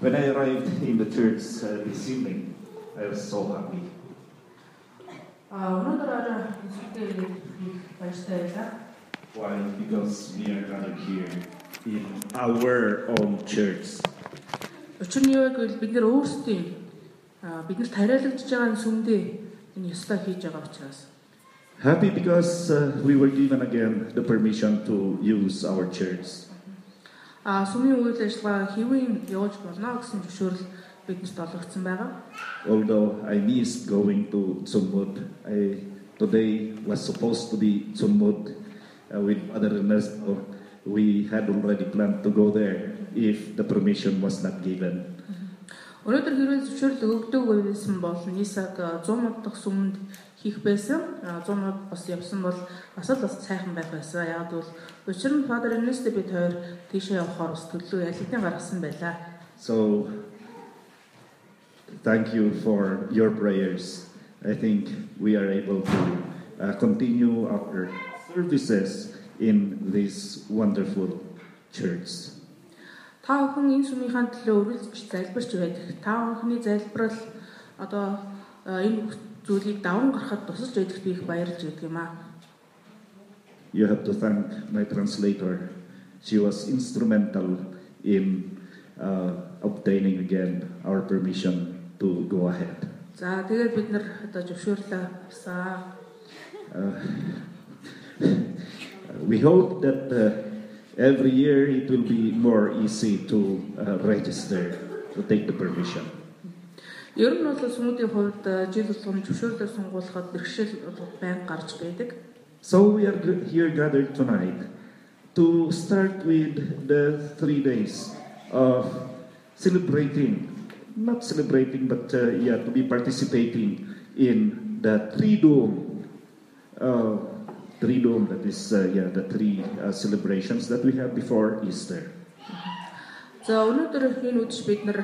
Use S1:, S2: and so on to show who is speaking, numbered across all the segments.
S1: When I arrived in the church uh, this evening, I was so happy.
S2: А өнөөдөр орой институтээр ирээд их баяртай байлаа.
S1: Why? Because we are gathered here in our own church.
S2: Учир нь юу вэ гэвэл бид нэр өөрсдийн а, биднэрт хариалагдж байгаа сүмдээ энэ ёслоо хийж байгаа учраас.
S1: Happy because uh, we were given again the permission to use our church.
S2: А сүмийн үйл ажиллагаа хэвэн явуулж болно гэсэн зөвшөөрөл биднэрт олгогдсон байгаа.
S1: Although I missed going to Tsumud, I today was supposed to be Tsumud uh, with Father Ernesto. We had already planned to go there if the permission was not given.
S2: Өнөөдөр хэрвээ зөвшөөрөл өгдөг байсан бол Нисаг 100 мод дахь сүмд хийх байсан. А, 100 мод бас явсан бол бас л бас сайхан байх байсан. Яг бол учир нь Father Ernest бид хоёр тийшээ явахаар бас төлөө ялгдсан гаргасан байлаа.
S1: So, thank you for your prayers. I think we are able to uh, continue our services in this wonderful church.
S2: Та бүхэн энэ сүмийнхаа төлөө үргэлж залбирч байдаг. Та бүхний залбирал одоо э, энэ зүйлийг даван гаргахад тусалж байдагт би их баярлж байдаг юм аа.
S1: You have to thank my translator. She was instrumental in uh, obtaining again our permission to go ahead.
S2: За тэгээд бид нар одоо зөвшөөрлөө авсан.
S1: We hope that uh, every year it will be more easy to uh, register, to take the permission.
S2: Ер нь бол сүмүүдийн хувьд э, жил болгоны зөвшөөрлөөр сонгуулахад бэрхшээл бол байнга гарч байдаг.
S1: So we are g- here gathered tonight to start with the three days of celebrating, not celebrating, but uh, yeah, to be participating in the Triduum. Uh, Triduum, that is, uh, yeah, the three uh, celebrations that we have before Easter.
S2: За өнөөдөр энэ үдшид бид нар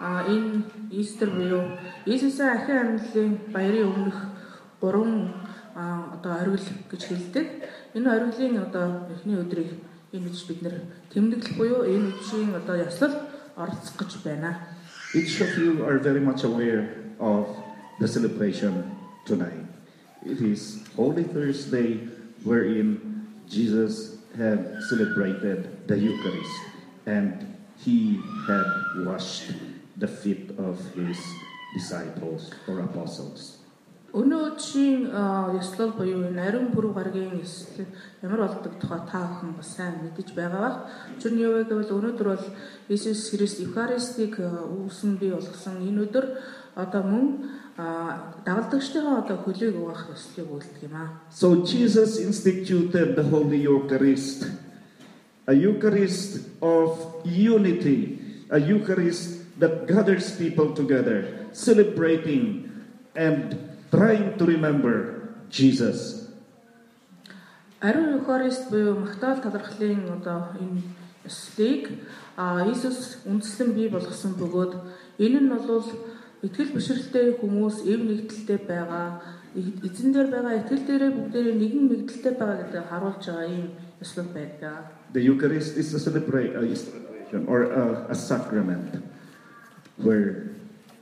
S2: а, энэ Истер буюу Иесусийн ахин амьдлын баярын өмнөх гурван одоо оргил гэж хэлдэг. Энэ оргилын одоо эхний өдрийг энэ үдшид бид нар тэмдэглэх буюу энэ үдшийн одоо ёслол оролцох гэж байна.
S1: Each of you are very much aware of the celebration tonight. It is Holy Thursday, wherein Jesus had celebrated the Eucharist and he had washed the feet of his disciples or apostles.
S2: Өнөө үдшийн а, ёслол буюу энэ ариун бүрүү гарагийн ёслол ямар болдог тухай та бүхэн бас сайн мэдэж байгаа бах. Нь юу вэ гэвэл өнөөдөр бол Иесус Христ Евхаристийг үүсэн бий болгосон энэ өдөр одоо мөн а, дагалдагчдынхаа одоо хөлийг угаах ёслолыг үйлдэх юм аа.
S1: So Jesus instituted the Holy Eucharist, a Eucharist of unity, a Eucharist that gathers people together, celebrating and trying to remember Jesus.
S2: Ариун Евхарист буюу Магдал талархлын одоо энэ ёслолыг а, Иесус үндэслэн бий болгосон бөгөөд энэ нь бол итгэл бишрэлтэй хүмүүс эв нэгдэлтэй байгаа эзэн дээр байгаа итгэл дээрээ бүгдээрээ нэгэн нэгдэлтэй байгаа гэдэг харуулж байгаа ийм ёслол байдаг.
S1: The Eucharist is a, celebra- a celebration or a, a sacrament where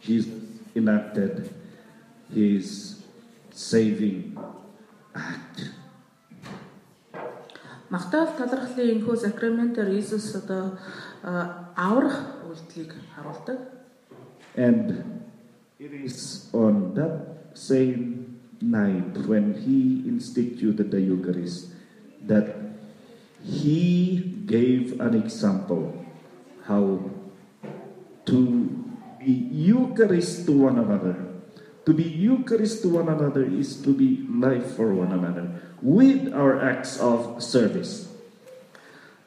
S1: Jesus enacted his saving act.
S2: Магдал талархлын энэхүү сакраментаар Иесус одоо а, аврах үйлдэлийг харуулдаг.
S1: And it is on that same night when he instituted the Eucharist that he gave an example how to be Eucharist to one another. To be Eucharist to one another is to be life for one another with our acts of service.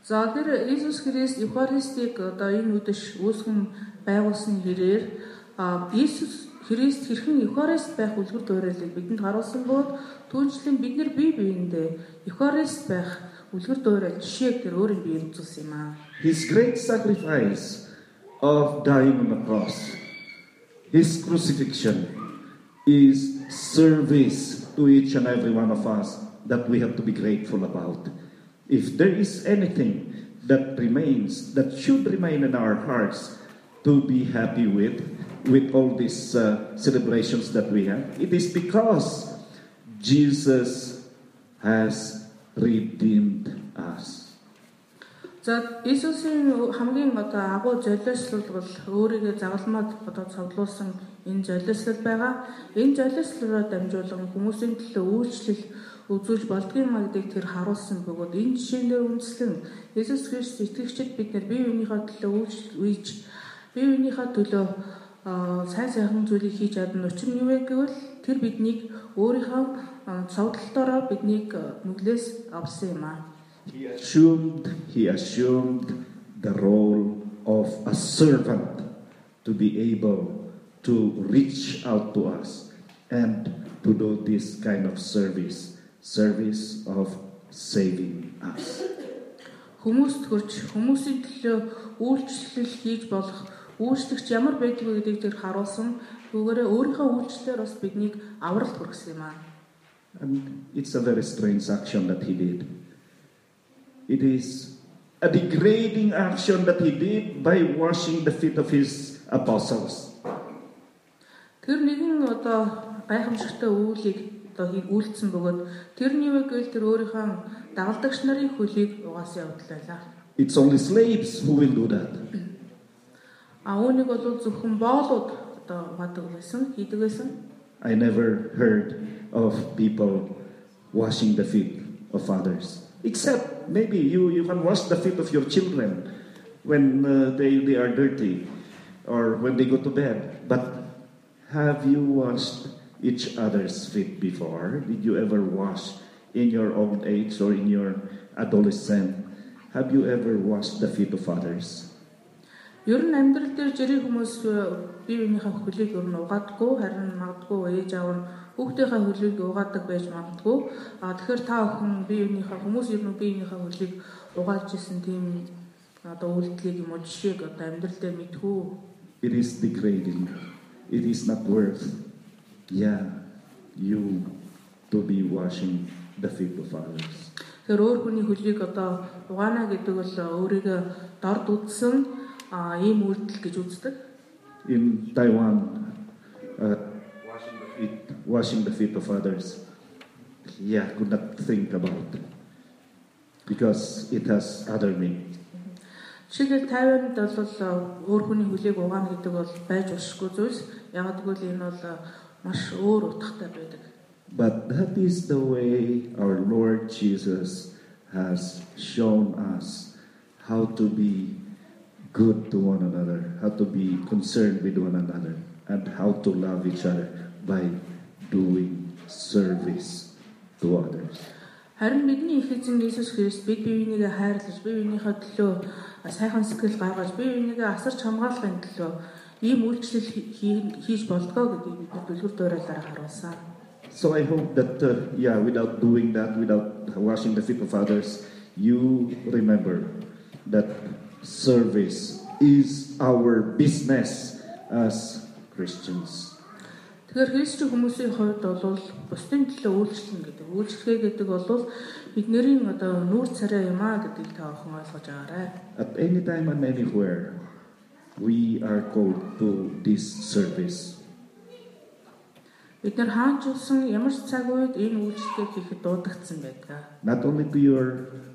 S2: За тэр Иесус Христ Евхаристийг одоо энэ үдэш үүсгэн байгуулсны хэрээр Иесус Христ хэрхэн Евхарист байх үлгэр дуурайлыг бидэнд харуулсан бөгөөд түүнчлэн бид нар бие биендээ Евхарист байх үлгэр дуурай жишээг тэр өөрийн биеэр үзүүлсэн юм аа.
S1: His great sacrifice of dying on the cross, his crucifixion, is service to each and every one of us that we have to be grateful about. If there is anything that remains, that should remain in our hearts, to be happy with with all these uh, celebrations that we have. It is because Jesus has redeemed us.
S2: За Иесусийн хамгийн одоо агуу золиослол бол өөрийгөө загалмаад одоо цовдлуулсан энэ золиослол байгаа. Энэ золиослолоор дамжуулан хүмүүсийн төлөө үйлчлэл үзүүлж болдгийн магдыг тэр харуулсан бөгөөд энэ жишээнээр үндэслэн Иесус Христ итгэгчид бид нар бие биенийхээ төлөө үйлж бие биенийхээ төлөө сайн сайхан зүйлийг хийж чадна. Учир нь юу вэ гэвэл тэр биднийг өөрийнхөө цовдлолтоороо биднийг нүглээс авсан юм аа.
S1: He assumed, he assumed the role of a servant to be able to reach out to us and to do this kind of service, service of saving us.
S2: Хүмүүст хөрч хүмүүсийн төлөө үйлчлэл хийж болох үйлчлэгч ямар байдг вэ гэдгийг тэр харуулсан. Түүгээрээ өөрийнхөө үйлчлэлээр бас биднийг авралт хүргэсэн юм аа.
S1: And it's a very strange action that he did. It is a degrading action that he did by washing the feet of his apostles.
S2: Тэр нэгэн одоо гайхамшигтай үйлийг одоо үйлдсэн бөгөөд тэрний үг гэвэл тэр өөрийнхөө дагалдагч нарын хөлийг угаасан явдал байлаа.
S1: It's only slaves who will do that.
S2: А үүнийг бол зөвхөн боолууд одоо угаадаг байсан, хийдэг байсан.
S1: I never heard of people washing the feet of others. Except maybe you, you can wash the feet of your children when uh, they, they are dirty or when they go to bed. But have you washed each other's feet before? Did you ever wash in your old age or in your adolescent? Have you ever washed the feet of others?
S2: Ер нь амьдрал дээр жирийн хүмүүс бие биенийхээ хөлийг ер нь угаадаггүй харин магадгүй ээж аав нь хүүхдийнхээ хөлийг угаадаг байж магадгүй. А тэгэхээр та бүхэн бие биенийхээ хүмүүс ер нь бие биенийхээ хөлийг угааж исэн тийм одоо үйлдэлийг юм уу жишээг одоо амьдрал дээр мэдхүү.
S1: It is degrading. It is not worth. Yeah, you to be washing the feet of others.
S2: Тэгэхээр өөр хүний хөлийг одоо угаана гэдэг бол өөрийгөө дорд үзсэн ийм үйлдэл гэж үздэг.
S1: In Taiwan, uh, washing the feet of others. Yeah, could not think about it because it has other meaning.
S2: Жишээлбэл Тайванд бол өөр хүний хөлийг угаана гэдэг бол байж болохгүй зүйлс. Яг гэвэл энэ бол маш өөр утгатай байдаг.
S1: But that is the way our Lord Jesus has shown us how to be good to one another, how to be concerned with one another, and how to love each other by doing service to others.
S2: Харин бидний их эзэн Иесус Христ бид бие бинийгээ хайрлаж, бие биенийхээ төлөө сайхан сэтгэл гаргаж, бие бинийгээ асарч хамгаалахын төлөө ийм үйлчлэл хийж болдгоо гэдгийг бид дэлгүр дуурайлаар харуулсан.
S1: So I hope that uh, yeah, without doing that, without washing the feet of others, you remember that service is our business as Christians.
S2: Тэгэхээр христчэн хүмүүсийн хувьд бол бусдын төлөө үйлчлэн гэдэг. Үйлчлэгээ гэдэг бол бидний одоо нүүр царай юм аа гэдгийг та охин ойлгож байгаарай.
S1: At any time and anywhere, we are called to this service.
S2: Бид нар хаанч улсан ямар ч цаг үед энэ үйлчлэгийг хийхэд дуудагдсан байдаг.
S1: Not only to your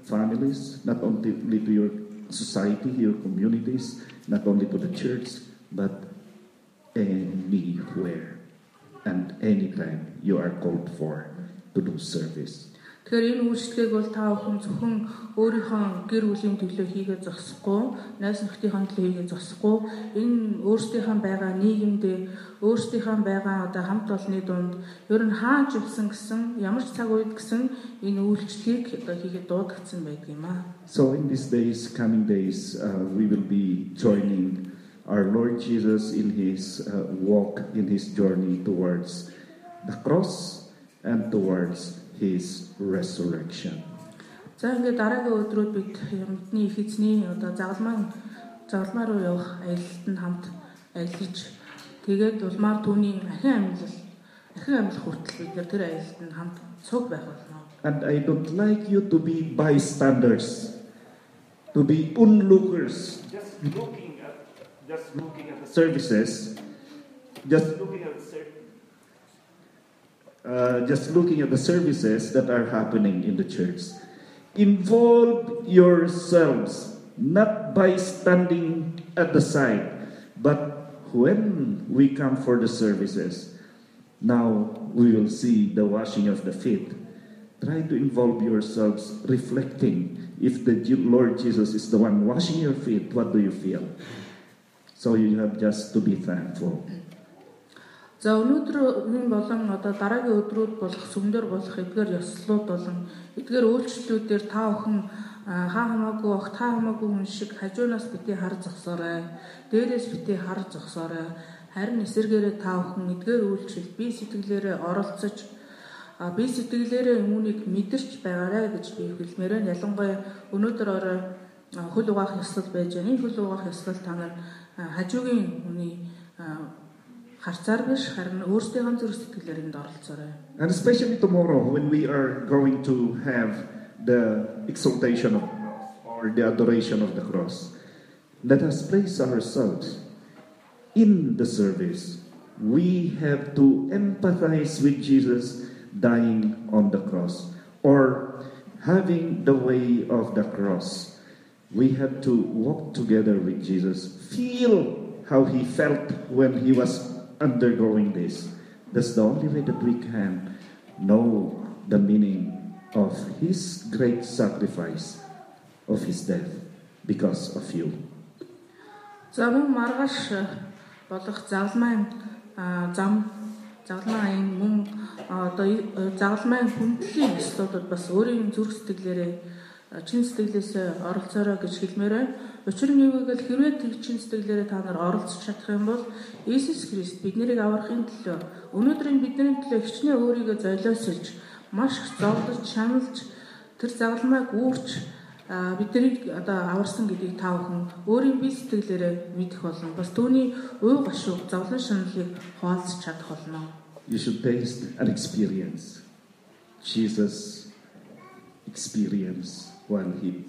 S1: families, not only to your society, your communities, not only to the church, but anywhere. And anytime you are called for to do service.
S2: Тэгэхээр энэ үйлчлэгийг бол та бүхэн зөвхөн өөрийнхөө гэр бүлийн төлөө хийгээ зогсохгүй, найз нөхдийнхөө төлөө хийгээ зогсохгүй, энэ өөрсдийнхөө байгаа нийгэмд, өөрсдийнхөө байгаа одоо хамт олонны дунд ер нь хааж явсан гэсэн ямар ч цаг үед гэсэн энэ үйлчлэгийг одоо хийгээ дуудагдсан байдаг юм аа.
S1: So in these days, coming days, uh, we will be joining our Lord Jesus in his uh, walk, in his journey towards the cross and towards his resurrection.
S2: За ингээд дараагийн өдрүүд бид юмдны их эзний одоо загалмаа загалмаа руу явах аялалтанд хамт аялаж тэгээд улмаар түүний ахин амьлал ахин амьлах хүртэл бид нэр тэр аялалтанд хамт цуг байх болно.
S1: And I don't like you to be bystanders, to be onlookers, just looking just looking at the services, just looking at uh, just looking at the services that are happening in the church. Involve yourselves not by standing at the side, but when we come for the services. Now we will see the washing of the feet. Try to involve yourselves reflecting if the Lord Jesus is the one washing your feet, what do you feel? So you have just to be thankful.
S2: За өнөөдрийн болон одоо дараагийн өдрүүд болох сүмдэр болох эдгээр ёслууд болон эдгээр үйлчлэлүүдээр та бүхэн хаа хамаагүй огт хаа хамаагүй хүн шиг хажуунаас бити хар зогсоорой. Дээрээс бити хар зогсоорой. Харин эсэргээрээ та бүхэн эдгээр үйлчлэл бие сэтгэлээрээ оролцож а би сэтгэлээрээ үүнийг мэдэрч байгаарэ гэж би хэлмээрэн ялангуяа өнөөдөр орой хөл угаах ёслол байж байна. Энэ хөл угаах ёслол та нар хажуугийн хүний харцаар биш харин өөрсдийнхөө зүрх сэтгэлээр энд оролцоорой.
S1: And especially tomorrow when we are going to have the exaltation of or the adoration of the cross. Let us place ourselves in the service. We have to empathize with Jesus dying on the cross or having the way of the cross. We have to walk together with Jesus, feel how he felt when he was undergoing this. That's the only way that we can know the meaning of his great sacrifice of his death because of you.
S2: За мөн маргааш болох загламын зам загламын мөн одоо загламын хүндлийн ёслуудад бас өөрийн зүрх сэтгэлээрээ чин сэтгэлээсээ оролцоорой гэж хэлмээр байна. Учир нь юу гэвэл хэрвээ тэг чин сэтгэлээрээ та нар оролцож чадах юм бол Иесус Христ биднийг аврахын төлөө өнөөдрийн бидний төлөө хичнээн өөрийгөө золиосолж маш их зовлож шаналж тэр загламыг үүрч биднийг одоо аварсан гэдгийг та бүхэн өөрийн бие сэтгэлээрээ мэдэх болно. Бас түүний уу гашууг зовлон шаналлыг хуваалцах чадах болно.
S1: You should taste and experience Jesus experience while he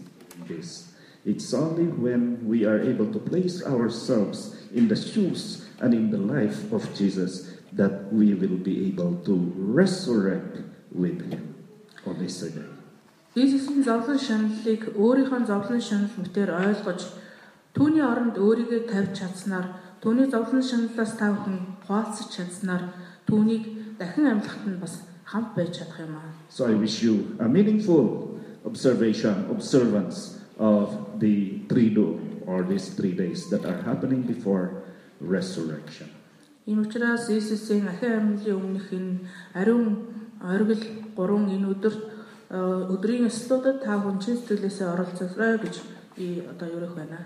S1: this. It's only when we are able to place ourselves in the shoes and in the life of Jesus that we will be able to resurrect with Him on this day.
S2: Иесусийн зовлон шаналлыг өөрийнхөө зовлон шанал мэтээр ойлгож түүний оронд өөрийгөө тавьж чадсанаар түүний зовлон шаналлаас та бүхэн хуваалцаж чадсанаар түүнийг дахин амьлахад нь бас хамт байж чадах юм аа.
S1: So I wish you a meaningful observation, observance of the do or these three days that are happening before resurrection.
S2: Ийм учраас Иесусийн ахин амьлын өмнөх энэ ариун оргил гурван энэ өдөр өдрийн өслүүдэд та хүн чин сэтгэлээсээ оролцоорой гэж би одоо юрэх байна.